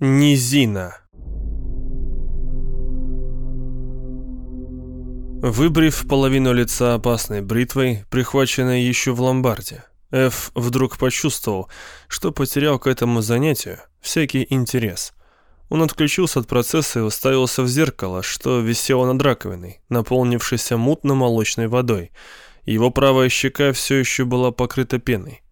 Низина. Выбрив половину лица опасной бритвой, прихваченной еще в ломбарде, Эф вдруг почувствовал, что потерял к этому занятию всякий интерес. Он отключился от процесса и уставился в зеркало, что висело над раковиной, наполнившейся мутно-молочной водой. Его правая щека все еще была покрыта пеной.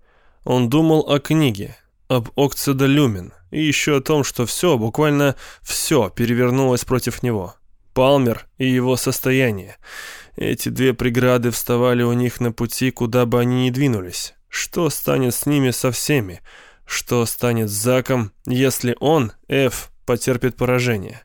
Он думал о книге, об Окцида Люмин, и еще о том, что все, буквально все перевернулось против него. Палмер и его состояние. Эти две преграды вставали у них на пути, куда бы они ни двинулись. Что станет с ними со всеми? Что станет с Заком, если он, Ф, потерпит поражение?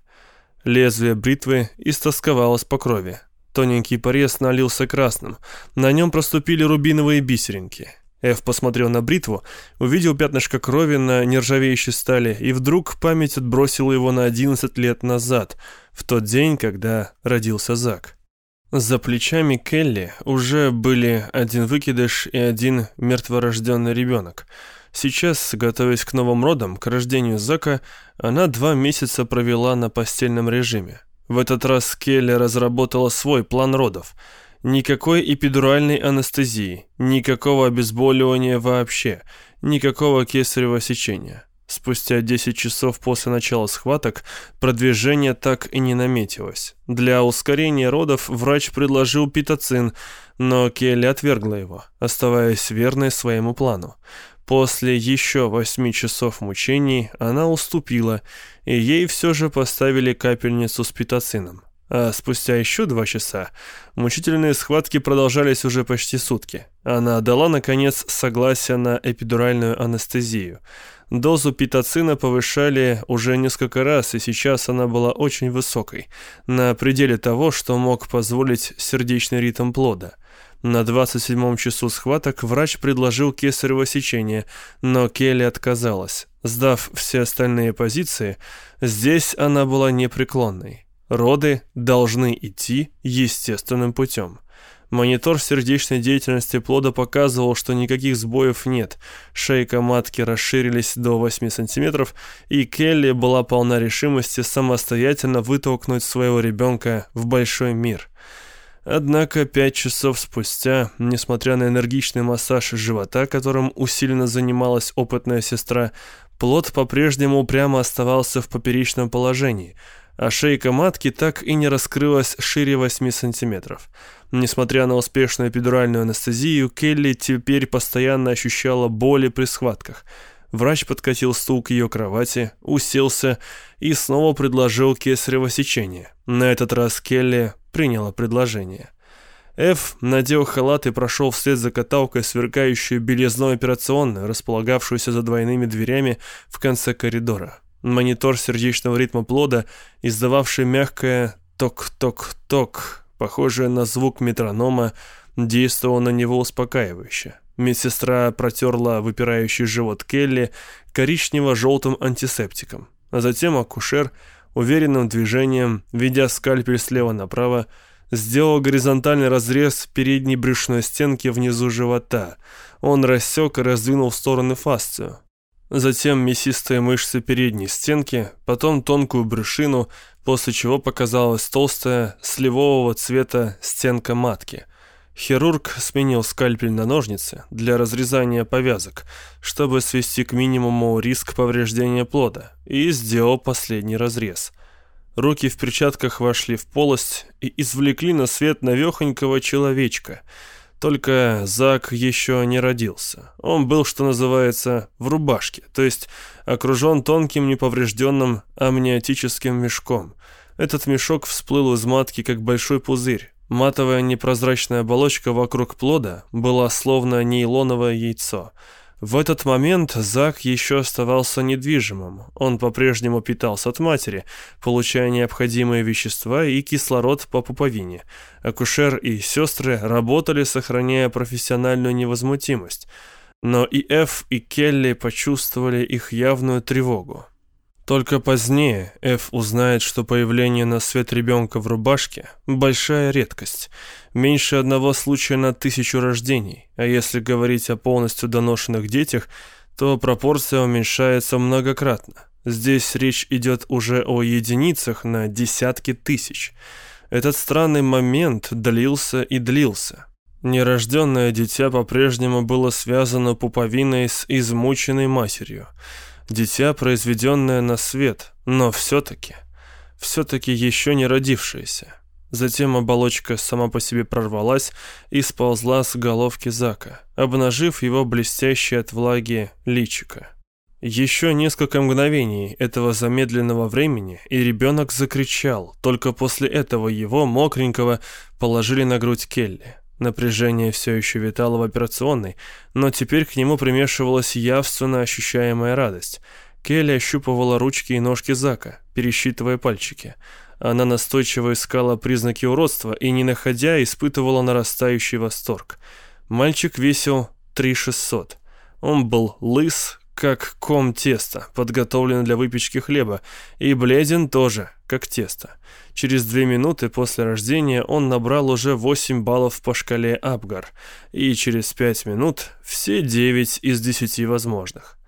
Лезвие бритвы истосковалось по крови. Тоненький порез налился красным. На нем проступили рубиновые бисеринки. Эф посмотрел на бритву, увидел пятнышко крови на нержавеющей стали, и вдруг память отбросила его на 11 лет назад, в тот день, когда родился Зак. За плечами Келли уже были один выкидыш и один мертворожденный ребенок. Сейчас, готовясь к новым родам, к рождению Зака, она два месяца провела на постельном режиме. В этот раз Келли разработала свой план родов – Никакой эпидуральной анестезии, никакого обезболивания вообще, никакого кесарево сечения. Спустя 10 часов после начала схваток продвижение так и не наметилось. Для ускорения родов врач предложил питоцин, но Келли отвергла его, оставаясь верной своему плану. После еще восьми часов мучений она уступила, и ей все же поставили капельницу с питоцином. А спустя еще два часа мучительные схватки продолжались уже почти сутки. Она дала, наконец, согласие на эпидуральную анестезию. Дозу питоцина повышали уже несколько раз, и сейчас она была очень высокой, на пределе того, что мог позволить сердечный ритм плода. На 27-м часу схваток врач предложил кесарево сечение, но Келли отказалась. Сдав все остальные позиции, здесь она была непреклонной. Роды должны идти естественным путем. Монитор сердечной деятельности плода показывал, что никаких сбоев нет. Шейка матки расширились до 8 сантиметров, и Келли была полна решимости самостоятельно вытолкнуть своего ребенка в большой мир. Однако пять часов спустя, несмотря на энергичный массаж живота, которым усиленно занималась опытная сестра, плод по-прежнему прямо оставался в поперечном положении – а шейка матки так и не раскрылась шире 8 сантиметров. Несмотря на успешную эпидуральную анестезию, Келли теперь постоянно ощущала боли при схватках. Врач подкатил стул к ее кровати, уселся и снова предложил кесарево сечение. На этот раз Келли приняла предложение. Эф надел халат и прошел вслед за каталкой, сверкающую белизной операционную, располагавшуюся за двойными дверями в конце коридора. Монитор сердечного ритма плода, издававший мягкое «ток-ток-ток», похожее на звук метронома, действовал на него успокаивающе. Медсестра протерла выпирающий живот Келли коричнево-желтым антисептиком, а затем акушер уверенным движением, ведя скальпель слева направо, сделал горизонтальный разрез передней брюшной стенки внизу живота. Он рассек и раздвинул в стороны фасцию затем мясистые мышцы передней стенки, потом тонкую брюшину, после чего показалась толстая, сливового цвета стенка матки. Хирург сменил скальпель на ножницы для разрезания повязок, чтобы свести к минимуму риск повреждения плода, и сделал последний разрез. Руки в перчатках вошли в полость и извлекли на свет навехонького человечка — только Зак еще не родился. Он был, что называется, в рубашке, то есть окружен тонким неповрежденным амниотическим мешком. Этот мешок всплыл из матки, как большой пузырь. Матовая непрозрачная оболочка вокруг плода была словно нейлоновое яйцо – в этот момент Зак еще оставался недвижимым. Он по-прежнему питался от матери, получая необходимые вещества и кислород по пуповине. Акушер и сестры работали, сохраняя профессиональную невозмутимость. Но и Эф, и Келли почувствовали их явную тревогу. Только позднее Эф узнает, что появление на свет ребенка в рубашке – большая редкость. Меньше одного случая на тысячу рождений, а если говорить о полностью доношенных детях, то пропорция уменьшается многократно. Здесь речь идет уже о единицах на десятки тысяч. Этот странный момент длился и длился. Нерожденное дитя по-прежнему было связано пуповиной с измученной матерью. Дитя, произведенное на свет, но все-таки, все-таки еще не родившееся. Затем оболочка сама по себе прорвалась и сползла с головки Зака, обнажив его блестящее от влаги личико. Еще несколько мгновений этого замедленного времени, и ребенок закричал. Только после этого его, мокренького, положили на грудь Келли. Напряжение все еще витало в операционной, но теперь к нему примешивалась явственно ощущаемая радость. Келли ощупывала ручки и ножки Зака, пересчитывая пальчики. Она настойчиво искала признаки уродства и, не находя, испытывала нарастающий восторг. Мальчик весил 3600. Он был лыс, как ком теста, подготовлен для выпечки хлеба, и бледен тоже, как тесто. Через две минуты после рождения он набрал уже 8 баллов по шкале Абгар, и через пять минут все 9 из 10 возможных.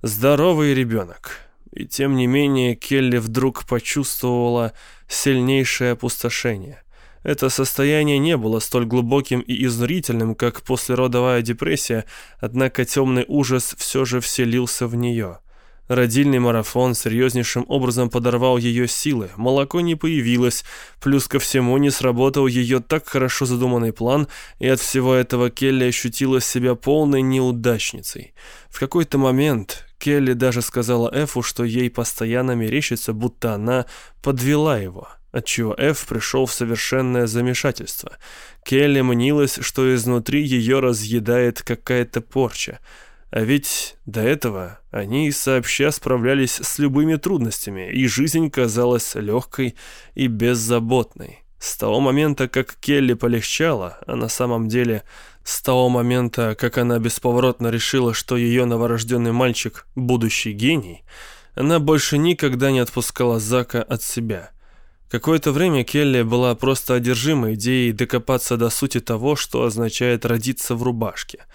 Здоровый ребенок. И тем не менее Келли вдруг почувствовала сильнейшее опустошение. Это состояние не было столь глубоким и изнурительным, как послеродовая депрессия, однако темный ужас все же вселился в нее. Родильный марафон серьезнейшим образом подорвал ее силы, молоко не появилось, плюс ко всему не сработал ее так хорошо задуманный план, и от всего этого Келли ощутила себя полной неудачницей. В какой-то момент Келли даже сказала Эфу, что ей постоянно мерещится, будто она подвела его отчего Эф пришел в совершенное замешательство. Келли мнилась, что изнутри ее разъедает какая-то порча. А ведь до этого они сообща справлялись с любыми трудностями, и жизнь казалась легкой и беззаботной. С того момента, как Келли полегчала, а на самом деле с того момента, как она бесповоротно решила, что ее новорожденный мальчик – будущий гений, она больше никогда не отпускала Зака от себя – Какое-то время Келли была просто одержима идеей докопаться до сути того, что означает родиться в рубашке.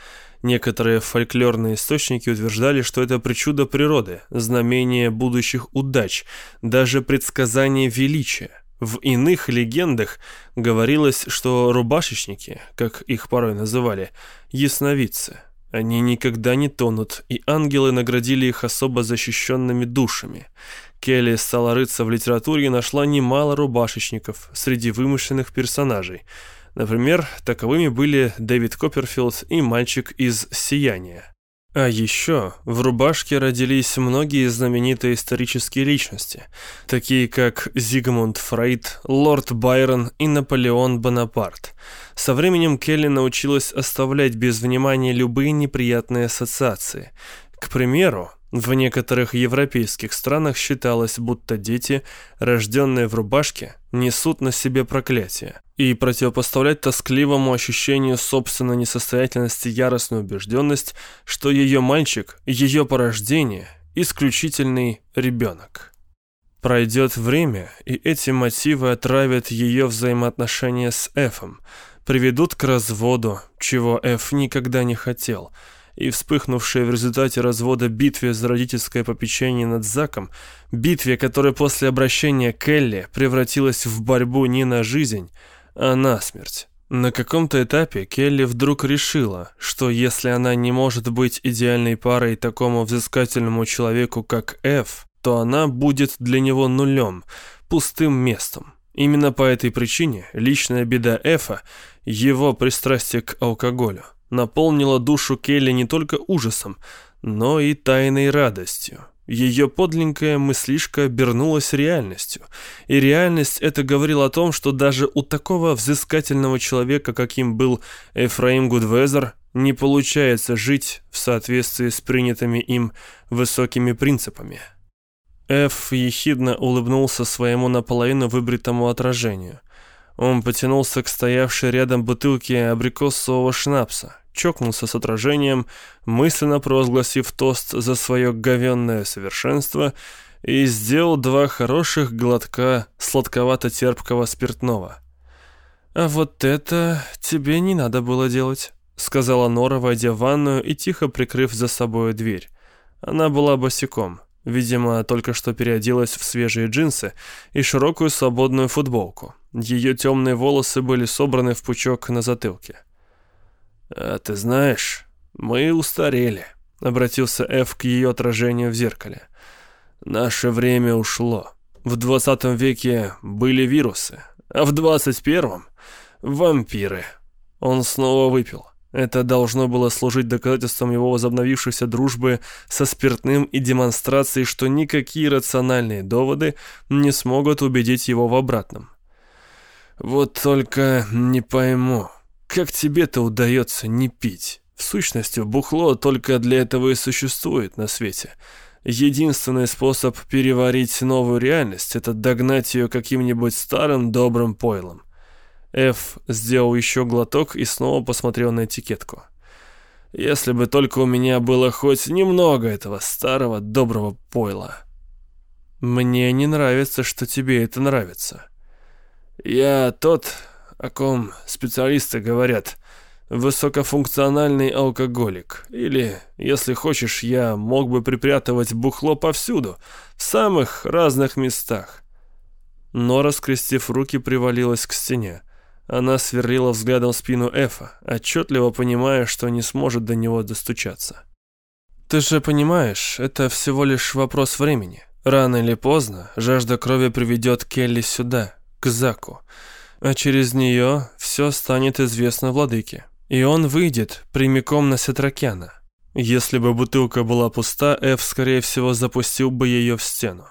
Некоторые фольклорные источники утверждали, что это причуда природы, знамение будущих удач, даже предсказание величия. В иных легендах говорилось, что рубашечники, как их порой называли, ясновидцы. Они никогда не тонут, и ангелы наградили их особо защищенными душами. Келли стала рыться в литературе нашла немало рубашечников среди вымышленных персонажей. Например, таковыми были Дэвид Копперфилд и мальчик из «Сияния». А еще в рубашке родились многие знаменитые исторические личности, такие как Зигмунд Фрейд, лорд Байрон и Наполеон Бонапарт. Со временем Келли научилась оставлять без внимания любые неприятные ассоциации. К примеру, в некоторых европейских странах считалось, будто дети, рожденные в рубашке, несут на себе проклятие. И противопоставлять тоскливому ощущению собственной несостоятельности яростную убежденность, что ее мальчик, ее порождение – исключительный ребенок. Пройдет время, и эти мотивы отравят ее взаимоотношения с Эфом, приведут к разводу, чего Эф никогда не хотел – и вспыхнувшая в результате развода битве за родительское попечение над Заком, битве, которая после обращения Келли превратилась в борьбу не на жизнь, а на смерть. На каком-то этапе Келли вдруг решила, что если она не может быть идеальной парой такому взыскательному человеку, как Эф, то она будет для него нулем, пустым местом. Именно по этой причине личная беда Эфа – его пристрастие к алкоголю наполнила душу Келли не только ужасом, но и тайной радостью. Ее подлинная мыслишка обернулась реальностью. И реальность это говорила о том, что даже у такого взыскательного человека, каким был Эфраим Гудвезер, не получается жить в соответствии с принятыми им высокими принципами. Эф ехидно улыбнулся своему наполовину выбритому отражению. Он потянулся к стоявшей рядом бутылке абрикосового шнапса, чокнулся с отражением, мысленно провозгласив тост за свое говенное совершенство и сделал два хороших глотка сладковато-терпкого спиртного. «А вот это тебе не надо было делать», — сказала Нора, войдя в ванную и тихо прикрыв за собой дверь. Она была босиком. Видимо, только что переоделась в свежие джинсы и широкую свободную футболку. Ее темные волосы были собраны в пучок на затылке. «А ты знаешь, мы устарели», — обратился Эф к ее отражению в зеркале. «Наше время ушло. В двадцатом веке были вирусы, а в двадцать первом — вампиры». Он снова выпил. Это должно было служить доказательством его возобновившейся дружбы со спиртным и демонстрацией, что никакие рациональные доводы не смогут убедить его в обратном. «Вот только не пойму, как тебе-то удается не пить? В сущности, бухло только для этого и существует на свете. Единственный способ переварить новую реальность — это догнать ее каким-нибудь старым добрым пойлом. Эф сделал еще глоток и снова посмотрел на этикетку. «Если бы только у меня было хоть немного этого старого доброго пойла». «Мне не нравится, что тебе это нравится». «Я тот, о ком специалисты говорят, высокофункциональный алкоголик. Или, если хочешь, я мог бы припрятывать бухло повсюду, в самых разных местах». Но, раскрестив руки, привалилась к стене. Она сверлила взглядом спину Эфа, отчетливо понимая, что не сможет до него достучаться. «Ты же понимаешь, это всего лишь вопрос времени. Рано или поздно жажда крови приведет Келли сюда, к Заку, а через нее все станет известно владыке, и он выйдет прямиком на Сетракяна. Если бы бутылка была пуста, Эф, скорее всего, запустил бы ее в стену.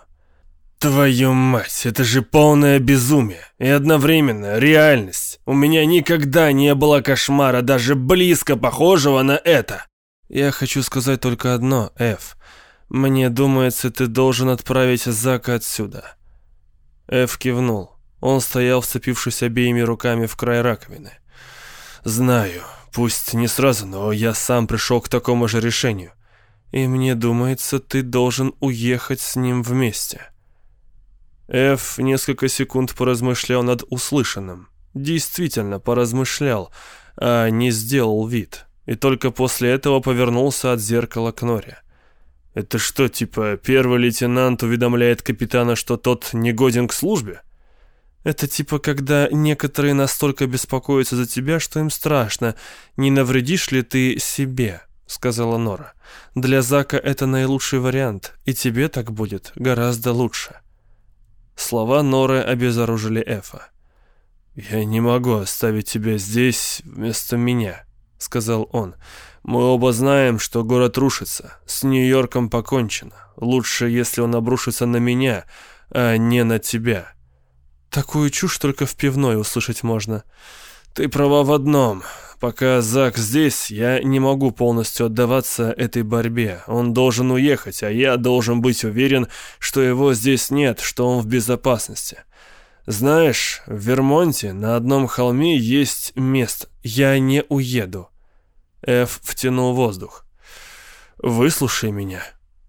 Твою мать, это же полное безумие и одновременно реальность. У меня никогда не было кошмара, даже близко похожего на это. Я хочу сказать только одно, Эф. Мне думается, ты должен отправить Зака отсюда. Эф кивнул. Он стоял, вцепившись обеими руками в край раковины. Знаю, пусть не сразу, но я сам пришел к такому же решению. И мне думается, ты должен уехать с ним вместе. Эф несколько секунд поразмышлял над услышанным. Действительно поразмышлял, а не сделал вид. И только после этого повернулся от зеркала к Норе. «Это что, типа, первый лейтенант уведомляет капитана, что тот не годен к службе?» «Это типа, когда некоторые настолько беспокоятся за тебя, что им страшно, не навредишь ли ты себе», — сказала Нора. «Для Зака это наилучший вариант, и тебе так будет гораздо лучше». Слова Норы обезоружили Эфа. «Я не могу оставить тебя здесь вместо меня», — сказал он. «Мы оба знаем, что город рушится. С Нью-Йорком покончено. Лучше, если он обрушится на меня, а не на тебя». «Такую чушь только в пивной услышать можно». «Ты права в одном. Пока Зак здесь, я не могу полностью отдаваться этой борьбе. Он должен уехать, а я должен быть уверен, что его здесь нет, что он в безопасности. Знаешь, в Вермонте на одном холме есть место. Я не уеду. Эф втянул воздух. Выслушай меня.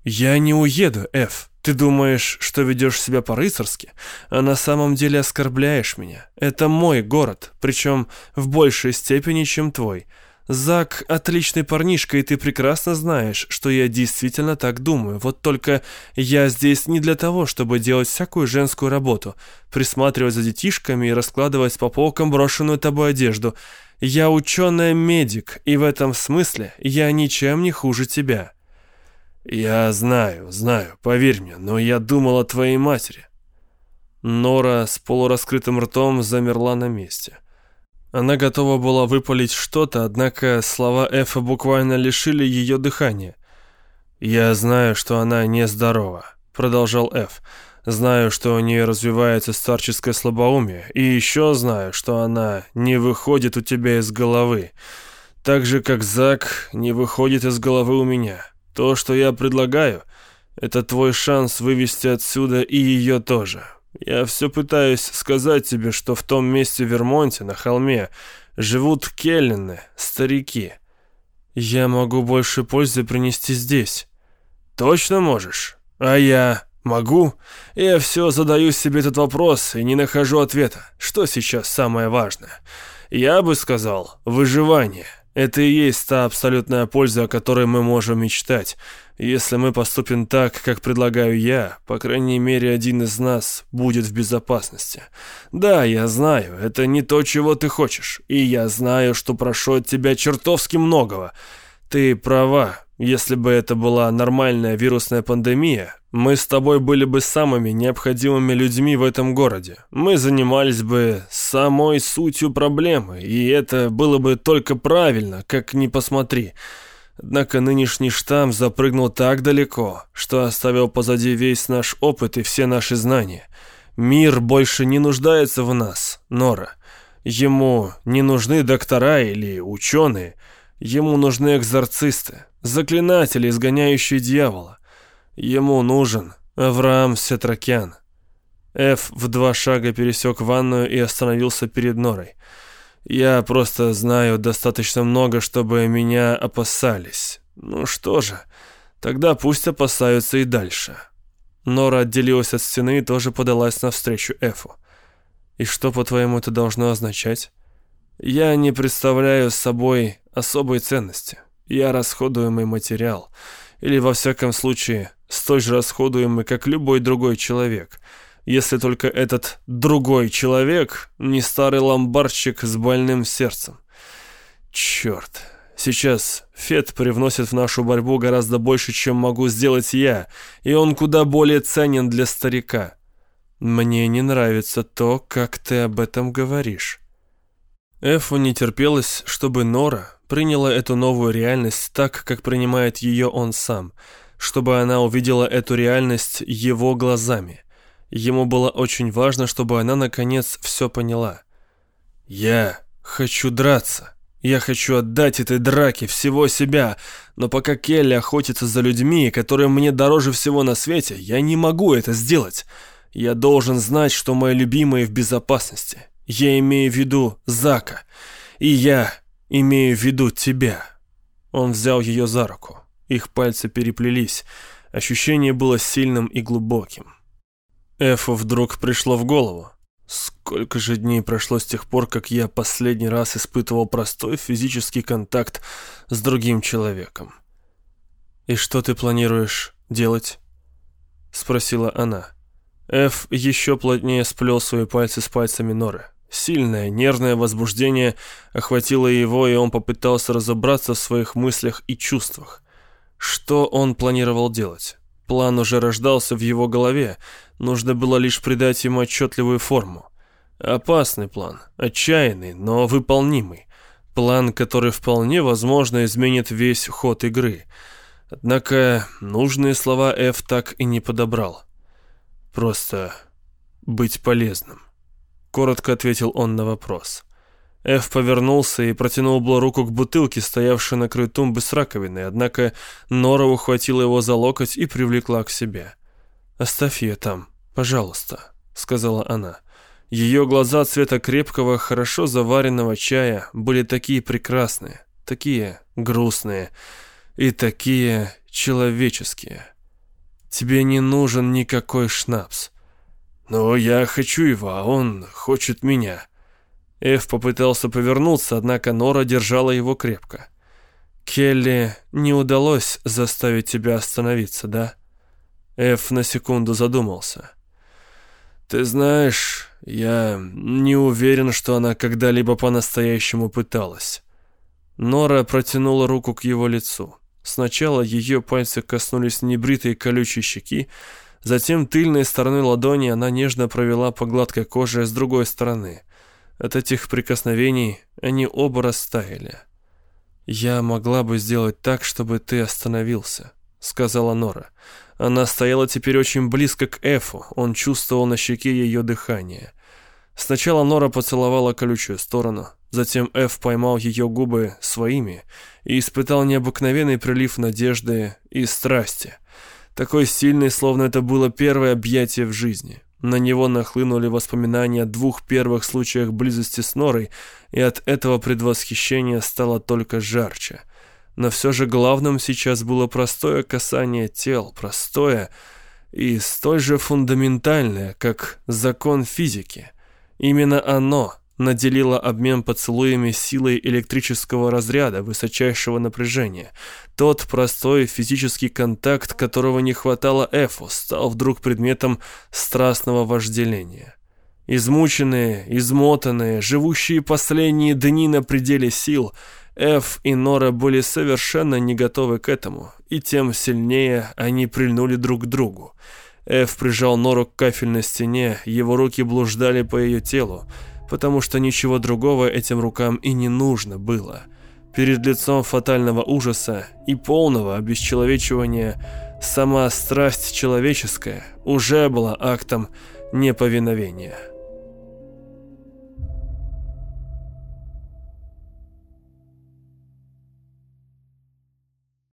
Я не уеду, Эф. Ты думаешь, что ведешь себя по-рыцарски, а на самом деле оскорбляешь меня. Это мой город, причем в большей степени, чем твой. Зак отличный парнишка, и ты прекрасно знаешь, что я действительно так думаю. Вот только я здесь не для того, чтобы делать всякую женскую работу, присматривать за детишками и раскладывать по полкам брошенную тобой одежду. Я ученый-медик, и в этом смысле я ничем не хуже тебя». «Я знаю, знаю, поверь мне, но я думал о твоей матери». Нора с полураскрытым ртом замерла на месте. Она готова была выпалить что-то, однако слова Эфа буквально лишили ее дыхания. «Я знаю, что она нездорова», — продолжал Эф. «Знаю, что у нее развивается старческое слабоумие, и еще знаю, что она не выходит у тебя из головы, так же, как Зак не выходит из головы у меня». То, что я предлагаю, это твой шанс вывести отсюда и ее тоже. Я все пытаюсь сказать тебе, что в том месте в Вермонте, на холме, живут келлины, старики. Я могу больше пользы принести здесь. Точно можешь? А я могу? Я все задаю себе этот вопрос и не нахожу ответа. Что сейчас самое важное? Я бы сказал, выживание. Это и есть та абсолютная польза, о которой мы можем мечтать. Если мы поступим так, как предлагаю я, по крайней мере, один из нас будет в безопасности. Да, я знаю, это не то, чего ты хочешь. И я знаю, что прошу от тебя чертовски многого. Ты права, если бы это была нормальная вирусная пандемия, мы с тобой были бы самыми необходимыми людьми в этом городе. Мы занимались бы самой сутью проблемы, и это было бы только правильно, как ни посмотри. Однако нынешний штамм запрыгнул так далеко, что оставил позади весь наш опыт и все наши знания. Мир больше не нуждается в нас, Нора. Ему не нужны доктора или ученые. Ему нужны экзорцисты, заклинатели, изгоняющие дьявола. Ему нужен Авраам Сетракян. Эф в два шага пересек ванную и остановился перед Норой. Я просто знаю достаточно много, чтобы меня опасались. Ну что же, тогда пусть опасаются и дальше. Нора отделилась от стены и тоже подалась навстречу Эфу. И что, по-твоему, это должно означать? Я не представляю собой особой ценности. Я расходуемый материал. Или, во всяком случае, столь же расходуемый, как любой другой человек. Если только этот другой человек не старый ломбардчик с больным сердцем. Черт. Сейчас Фет привносит в нашу борьбу гораздо больше, чем могу сделать я, и он куда более ценен для старика. Мне не нравится то, как ты об этом говоришь. Эфу не терпелось, чтобы Нора приняла эту новую реальность так, как принимает ее он сам – чтобы она увидела эту реальность его глазами. Ему было очень важно, чтобы она наконец все поняла. «Я хочу драться. Я хочу отдать этой драке всего себя, но пока Келли охотится за людьми, которые мне дороже всего на свете, я не могу это сделать. Я должен знать, что мои любимые в безопасности. Я имею в виду Зака. И я имею в виду тебя». Он взял ее за руку. Их пальцы переплелись. Ощущение было сильным и глубоким. Эфу вдруг пришло в голову. Сколько же дней прошло с тех пор, как я последний раз испытывал простой физический контакт с другим человеком. «И что ты планируешь делать?» — спросила она. Эф еще плотнее сплел свои пальцы с пальцами Норы. Сильное, нервное возбуждение охватило его, и он попытался разобраться в своих мыслях и чувствах. Что он планировал делать? План уже рождался в его голове, нужно было лишь придать ему отчетливую форму. Опасный план, отчаянный, но выполнимый. План, который вполне возможно изменит весь ход игры. Однако нужные слова Ф так и не подобрал. Просто быть полезным. Коротко ответил он на вопрос. Эф повернулся и протянул было руку к бутылке, стоявшей на краю тумбы с раковиной, однако Нора ухватила его за локоть и привлекла к себе. «Оставь ее там, пожалуйста», — сказала она. Ее глаза цвета крепкого, хорошо заваренного чая были такие прекрасные, такие грустные и такие человеческие. Тебе не нужен никакой шнапс. Но я хочу его, а он хочет меня. Эф попытался повернуться, однако Нора держала его крепко. «Келли, не удалось заставить тебя остановиться, да?» Эф на секунду задумался. «Ты знаешь, я не уверен, что она когда-либо по-настоящему пыталась». Нора протянула руку к его лицу. Сначала ее пальцы коснулись небритой колючей щеки, затем тыльной стороной ладони она нежно провела по гладкой коже с другой стороны – от этих прикосновений они оба растаяли. «Я могла бы сделать так, чтобы ты остановился», — сказала Нора. Она стояла теперь очень близко к Эфу, он чувствовал на щеке ее дыхание. Сначала Нора поцеловала колючую сторону, затем Эф поймал ее губы своими и испытал необыкновенный прилив надежды и страсти. Такой сильный, словно это было первое объятие в жизни. На него нахлынули воспоминания о двух первых случаях близости с Норой, и от этого предвосхищение стало только жарче. Но все же главным сейчас было простое касание тел, простое и столь же фундаментальное, как закон физики. Именно оно наделила обмен поцелуями силой электрического разряда высочайшего напряжения. Тот простой физический контакт, которого не хватало Эфу, стал вдруг предметом страстного вожделения. Измученные, измотанные, живущие последние дни на пределе сил, Эф и Нора были совершенно не готовы к этому, и тем сильнее они прильнули друг к другу. Эф прижал Нору к кафельной стене, его руки блуждали по ее телу, потому что ничего другого этим рукам и не нужно было. Перед лицом фатального ужаса и полного обесчеловечивания сама страсть человеческая уже была актом неповиновения.